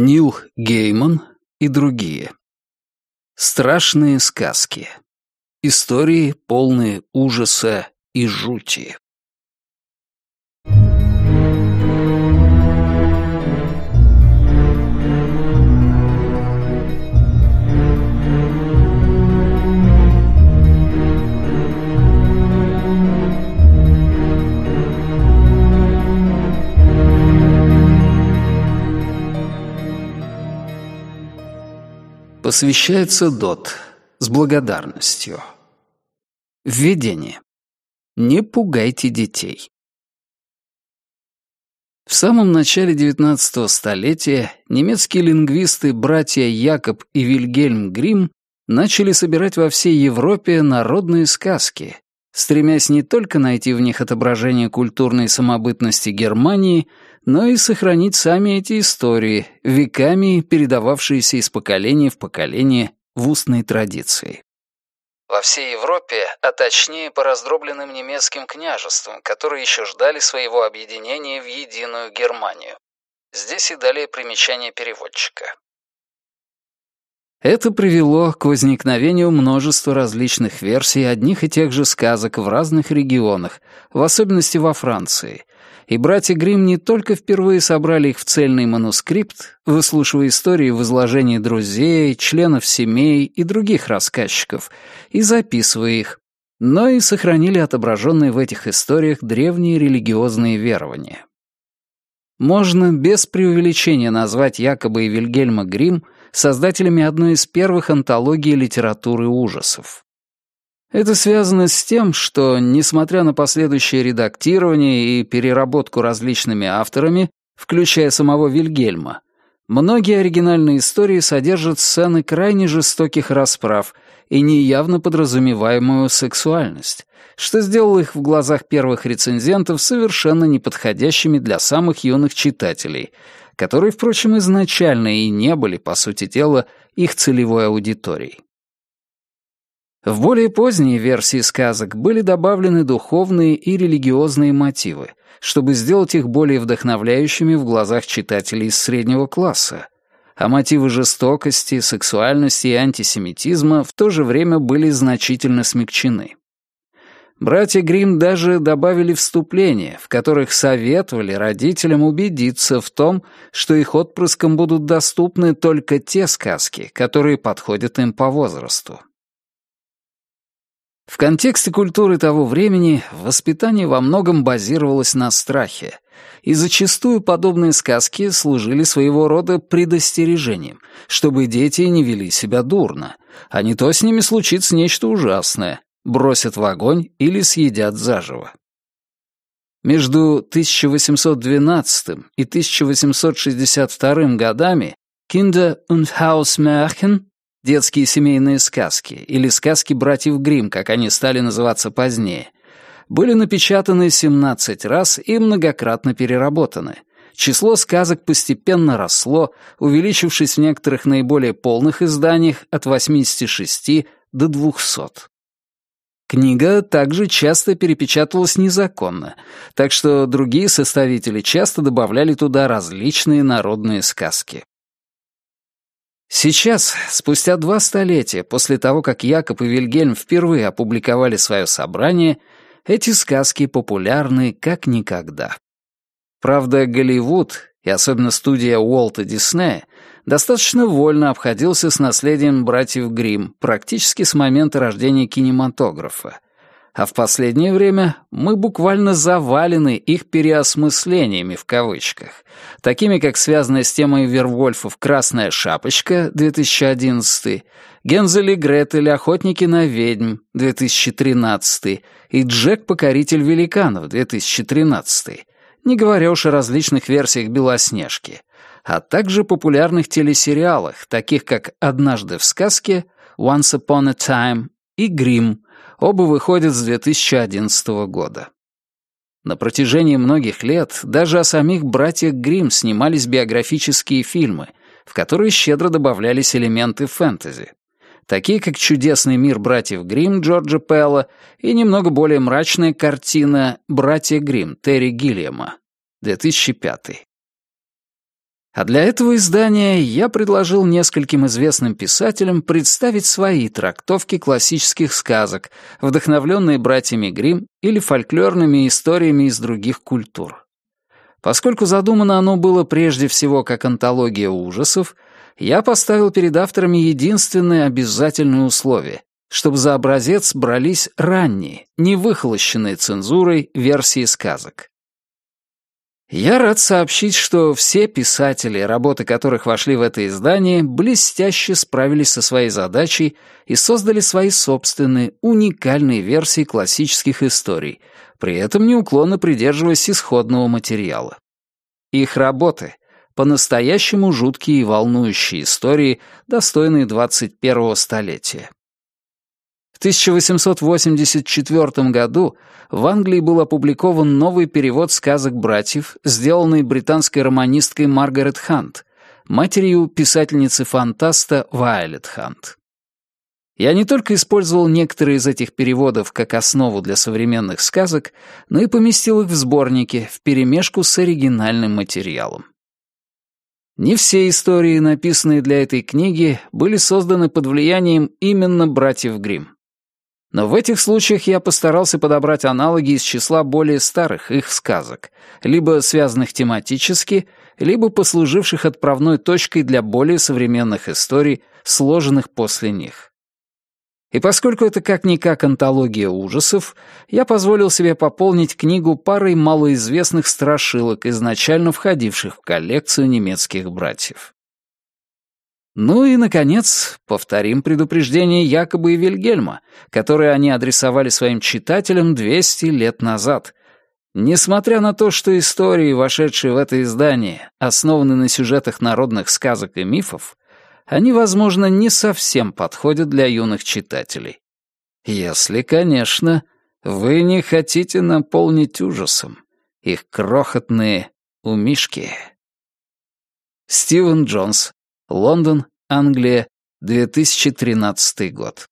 Нил Гейман и другие. Страшные сказки. Истории, полные ужаса и жути. Посвящается Дот с благодарностью. Введение. Не пугайте детей. В самом начале XIX столетия немецкие лингвисты братья Якоб и Вильгельм Грим начали собирать во всей Европе народные сказки, стремясь не только найти в них отображение культурной самобытности Германии, но и сохранить сами эти истории, веками передававшиеся из поколения в поколение в устной традиции. Во всей Европе, а точнее по раздробленным немецким княжествам, которые еще ждали своего объединения в единую Германию. Здесь и далее примечание переводчика. Это привело к возникновению множества различных версий одних и тех же сказок в разных регионах, в особенности во Франции, и братья Гримм не только впервые собрали их в цельный манускрипт, выслушивая истории в изложении друзей, членов семей и других рассказчиков, и записывая их, но и сохранили отображенные в этих историях древние религиозные верования. Можно без преувеличения назвать Якоба и Вильгельма Гримм создателями одной из первых антологий литературы ужасов. Это связано с тем, что, несмотря на последующее редактирование и переработку различными авторами, включая самого Вильгельма, многие оригинальные истории содержат сцены крайне жестоких расправ и неявно подразумеваемую сексуальность, что сделало их в глазах первых рецензентов совершенно неподходящими для самых юных читателей, которые, впрочем, изначально и не были, по сути дела, их целевой аудиторией. В более поздние версии сказок были добавлены духовные и религиозные мотивы, чтобы сделать их более вдохновляющими в глазах читателей из среднего класса, а мотивы жестокости, сексуальности и антисемитизма в то же время были значительно смягчены. Братья Гримм даже добавили вступления, в которых советовали родителям убедиться в том, что их отпрыскам будут доступны только те сказки, которые подходят им по возрасту. В контексте культуры того времени воспитание во многом базировалось на страхе, и зачастую подобные сказки служили своего рода предостережением, чтобы дети не вели себя дурно, а не то с ними случится нечто ужасное, бросят в огонь или съедят заживо. Между 1812 и 1862 годами Kinder- und Hausmärchen детские семейные сказки, или сказки братьев Гримм, как они стали называться позднее, были напечатаны 17 раз и многократно переработаны. Число сказок постепенно росло, увеличившись в некоторых наиболее полных изданиях от 86 до 200. Книга также часто перепечатывалась незаконно, так что другие составители часто добавляли туда различные народные сказки. Сейчас, спустя два столетия после того, как Якоб и Вильгельм впервые опубликовали свое собрание, эти сказки популярны как никогда. Правда, Голливуд, и особенно студия Уолта Диснея, достаточно вольно обходился с наследием братьев Гримм практически с момента рождения кинематографа, а в последнее время мы буквально завалены их переосмыслениями в кавычках, такими как связанная с темой Вервольфов «Красная шапочка» 2011, «Гензель и Гретель. Охотники на ведьм» 2013 и «Джек. Покоритель великанов» 2013, не говоря уж о различных версиях «Белоснежки», а также популярных телесериалах, таких как «Однажды в сказке», «Once Upon a Time» и «Гримм», Оба выходят с 2011 года. На протяжении многих лет даже о самих братьях Гримм снимались биографические фильмы, в которые щедро добавлялись элементы фэнтези, такие как «Чудесный мир братьев Гримм» Джорджа Пелла и немного более мрачная картина «Братья Гримм» Терри Гиллиама, 2005. А для этого издания я предложил нескольким известным писателям представить свои трактовки классических сказок, вдохновленные братьями Гримм или фольклорными историями из других культур. Поскольку задумано оно было прежде всего как антология ужасов, я поставил перед авторами единственное обязательное условие чтобы за образец брались ранние, не выхолощенные цензурой версии сказок. Я рад сообщить, что все писатели, работы которых вошли в это издание, блестяще справились со своей задачей и создали свои собственные, уникальные версии классических историй, при этом неуклонно придерживаясь исходного материала. Их работы — по-настоящему жуткие и волнующие истории, достойные 21-го столетия. В 1884 году в Англии был опубликован новый перевод сказок братьев, сделанный британской романисткой Маргарет Хант, матерью писательницы-фантаста Вайолет Хант. Я не только использовал некоторые из этих переводов как основу для современных сказок, но и поместил их в сборники вперемешку с оригинальным материалом. Не все истории, написанные для этой книги, были созданы под влиянием именно братьев Гримм. Но в этих случаях я постарался подобрать аналоги из числа более старых их сказок, либо связанных тематически, либо послуживших отправной точкой для более современных историй, сложенных после них. И поскольку это как-никак антология ужасов, я позволил себе пополнить книгу парой малоизвестных страшилок, изначально входивших в коллекцию немецких братьев. Ну и, наконец, повторим предупреждение Якоба и Вильгельма, которое они адресовали своим читателям 200 лет назад. Несмотря на то, что истории, вошедшие в это издание, основаны на сюжетах народных сказок и мифов, они, возможно, не совсем подходят для юных читателей. Если, конечно, вы не хотите наполнить ужасом их крохотные умишки. Стивен Джонс Лондон, Англия, 2013 год.